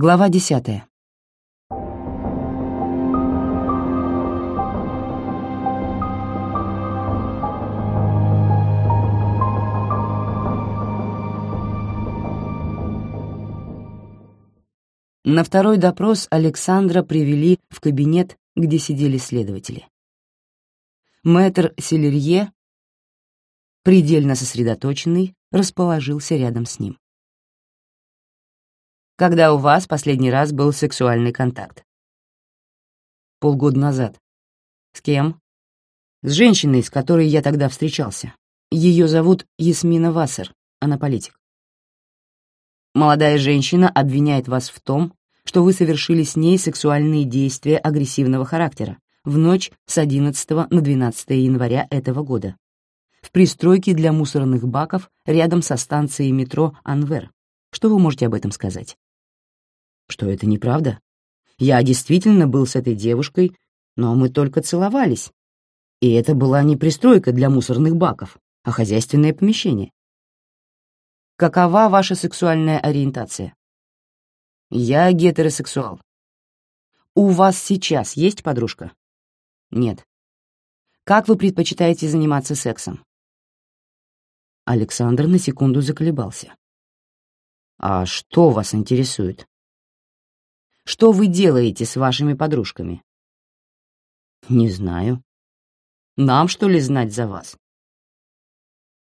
Глава десятая. На второй допрос Александра привели в кабинет, где сидели следователи. Мэтр Селерье, предельно сосредоточенный, расположился рядом с ним. «Когда у вас последний раз был сексуальный контакт?» «Полгода назад». «С кем?» «С женщиной, с которой я тогда встречался. Ее зовут Ясмина Вассер, она политик». «Молодая женщина обвиняет вас в том, что вы совершили с ней сексуальные действия агрессивного характера в ночь с 11 на 12 января этого года в пристройке для мусорных баков рядом со станцией метро Анвер. Что вы можете об этом сказать? Что это неправда? Я действительно был с этой девушкой, но мы только целовались. И это была не пристройка для мусорных баков, а хозяйственное помещение. Какова ваша сексуальная ориентация? Я гетеросексуал. У вас сейчас есть подружка? Нет. Как вы предпочитаете заниматься сексом? Александр на секунду заколебался. А что вас интересует? Что вы делаете с вашими подружками? Не знаю. Нам, что ли, знать за вас?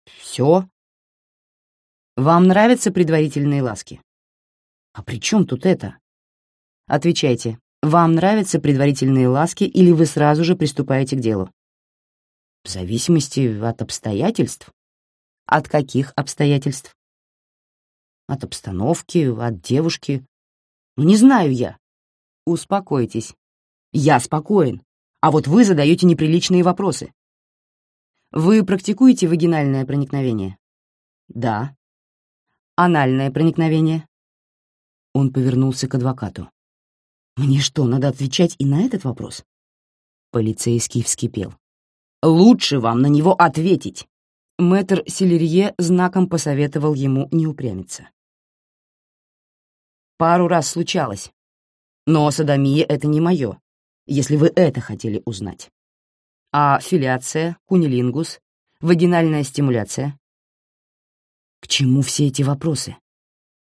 Все? Вам нравятся предварительные ласки? «А при чем тут это?» Отвечайте, вам нравятся предварительные ласки или вы сразу же приступаете к делу? В зависимости от обстоятельств. От каких обстоятельств? От обстановки, от девушки. Ну, не знаю я. Успокойтесь. Я спокоен, а вот вы задаете неприличные вопросы. Вы практикуете вагинальное проникновение? Да. Анальное проникновение? Он повернулся к адвокату. «Мне что, надо отвечать и на этот вопрос?» Полицейский вскипел. «Лучше вам на него ответить!» Мэтр Селерье знаком посоветовал ему не упрямиться. «Пару раз случалось. Но садомия — это не мое, если вы это хотели узнать. А филиация, кунилингус, вагинальная стимуляция?» «К чему все эти вопросы?»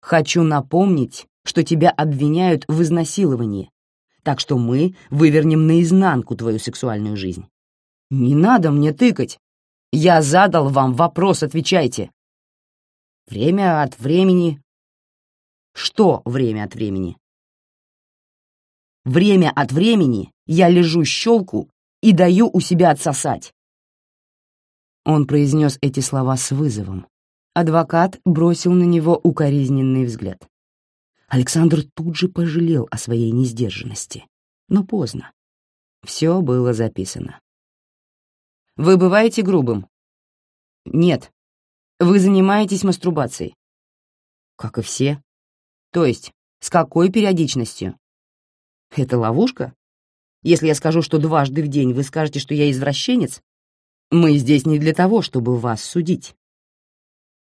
«Хочу напомнить, что тебя обвиняют в изнасиловании, так что мы вывернем наизнанку твою сексуальную жизнь. Не надо мне тыкать. Я задал вам вопрос, отвечайте. Время от времени... Что время от времени? Время от времени я лежу щелку и даю у себя отсосать. Он произнес эти слова с вызовом. Адвокат бросил на него укоризненный взгляд. Александр тут же пожалел о своей несдержанности. Но поздно. Все было записано. «Вы бываете грубым?» «Нет. Вы занимаетесь мастурбацией?» «Как и все. То есть, с какой периодичностью?» «Это ловушка? Если я скажу, что дважды в день вы скажете, что я извращенец, мы здесь не для того, чтобы вас судить».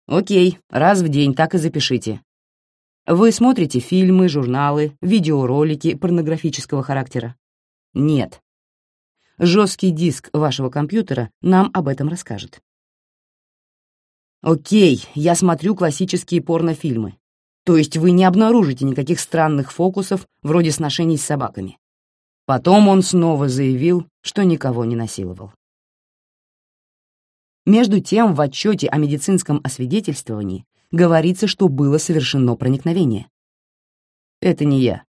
«Окей, раз в день так и запишите. Вы смотрите фильмы, журналы, видеоролики порнографического характера? Нет. Жесткий диск вашего компьютера нам об этом расскажет. Окей, я смотрю классические порнофильмы. То есть вы не обнаружите никаких странных фокусов вроде сношений с собаками. Потом он снова заявил, что никого не насиловал. Между тем, в отчете о медицинском освидетельствовании говорится, что было совершено проникновение. Это не я.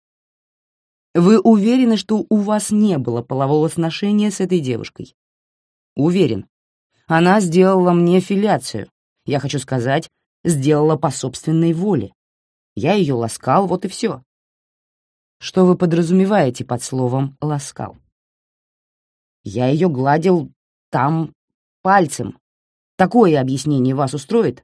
Вы уверены, что у вас не было полового сношения с этой девушкой? Уверен. Она сделала мне филиацию. Я хочу сказать, сделала по собственной воле. Я ее ласкал, вот и все. Что вы подразумеваете под словом «ласкал»? Я ее гладил там пальцем. Такое объяснение вас устроит?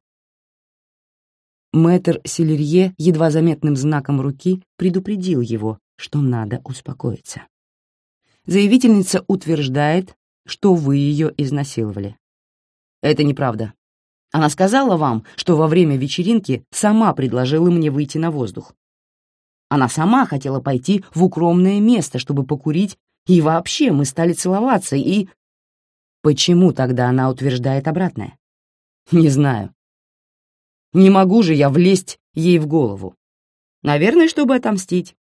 Мэтр Селерье едва заметным знаком руки предупредил его, что надо успокоиться. Заявительница утверждает, что вы ее изнасиловали. Это неправда. Она сказала вам, что во время вечеринки сама предложила мне выйти на воздух. Она сама хотела пойти в укромное место, чтобы покурить, и вообще мы стали целоваться, и... Почему тогда она утверждает обратное? Не знаю. Не могу же я влезть ей в голову. Наверное, чтобы отомстить.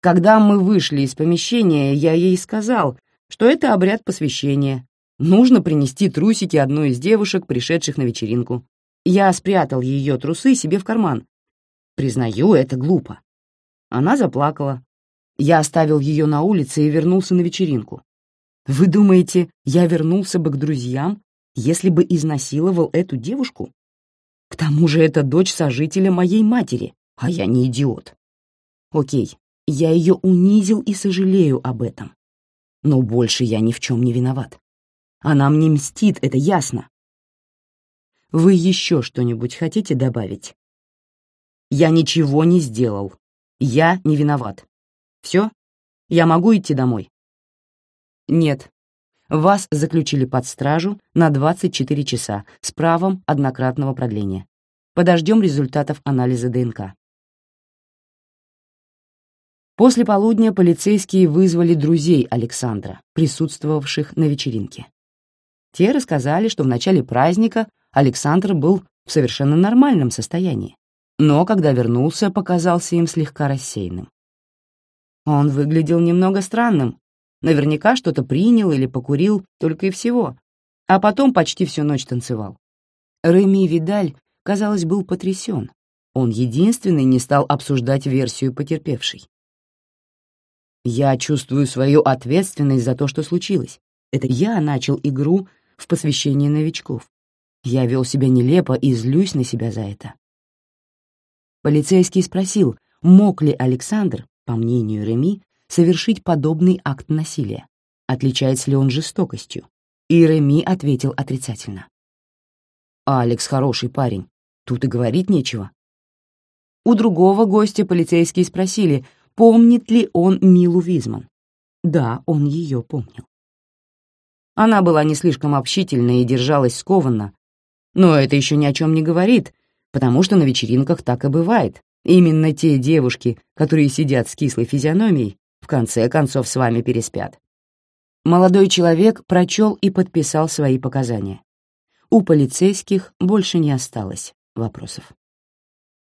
Когда мы вышли из помещения, я ей сказал, что это обряд посвящения. Нужно принести трусики одной из девушек, пришедших на вечеринку. Я спрятал ее трусы себе в карман. Признаю, это глупо. Она заплакала. Я оставил ее на улице и вернулся на вечеринку. Вы думаете, я вернулся бы к друзьям, если бы изнасиловал эту девушку? К тому же это дочь сожителя моей матери, а я не идиот. Окей, я ее унизил и сожалею об этом. Но больше я ни в чем не виноват. Она мне мстит, это ясно. Вы еще что-нибудь хотите добавить? Я ничего не сделал. Я не виноват. Все? Я могу идти домой? Нет. Вас заключили под стражу на 24 часа с правом однократного продления. Подождем результатов анализа ДНК. После полудня полицейские вызвали друзей Александра, присутствовавших на вечеринке. Те рассказали, что в начале праздника Александр был в совершенно нормальном состоянии, но когда вернулся, показался им слегка рассеянным. Он выглядел немного странным, наверняка что-то принял или покурил, только и всего, а потом почти всю ночь танцевал. Реми Видаль, казалось, был потрясен. Он единственный не стал обсуждать версию потерпевшей. «Я чувствую свою ответственность за то, что случилось. Это я начал игру в посвящение новичков. Я вел себя нелепо и злюсь на себя за это. Полицейский спросил, мог ли Александр, по мнению Реми, совершить подобный акт насилия, отличается ли он жестокостью, и Реми ответил отрицательно. «А «Алекс хороший парень, тут и говорить нечего». У другого гостя полицейские спросили, помнит ли он Милу Визман. Да, он ее помнил. Она была не слишком общительна и держалась скованно, но это еще ни о чем не говорит, потому что на вечеринках так и бывает. Именно те девушки, которые сидят с кислой физиономией, в конце концов с вами переспят. Молодой человек прочел и подписал свои показания. У полицейских больше не осталось вопросов.